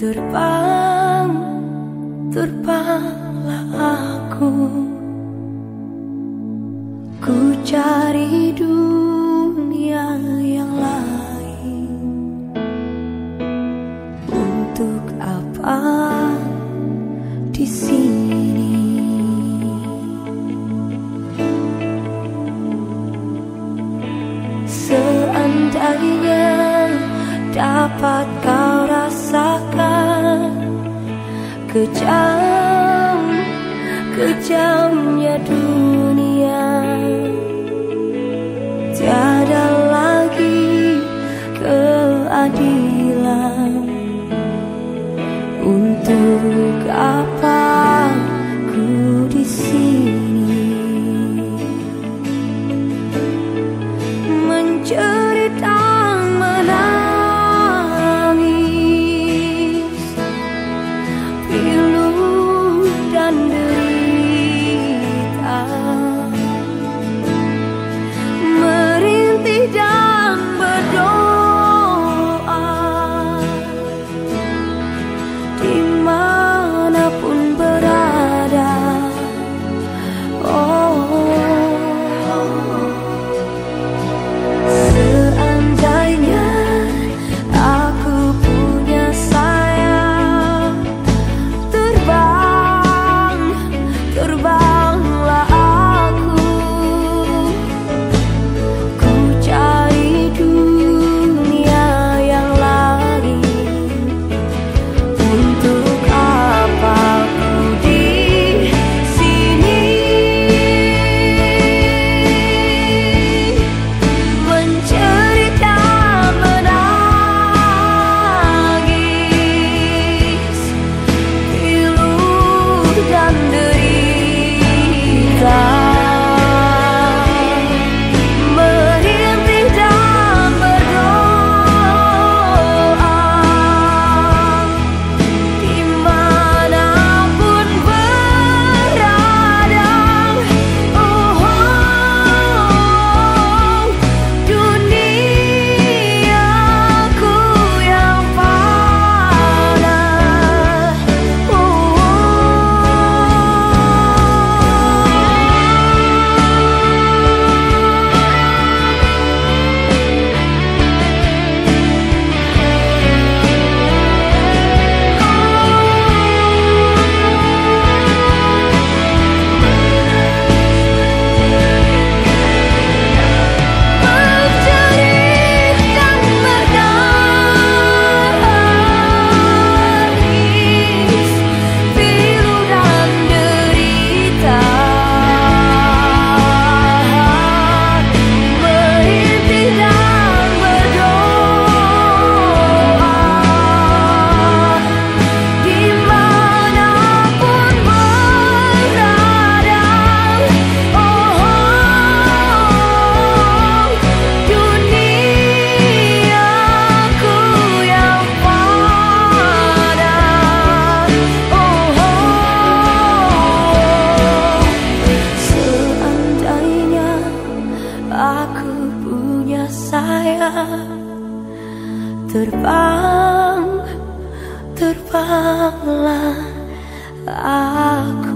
Terbang, terbanglah aku. Ku cari dunia yang lain. Untuk apa di sini? Seandainya dapat Kejam, kejamnya dunia. Tiada lagi keadilan. Untuk apa terbang terbanglah aku.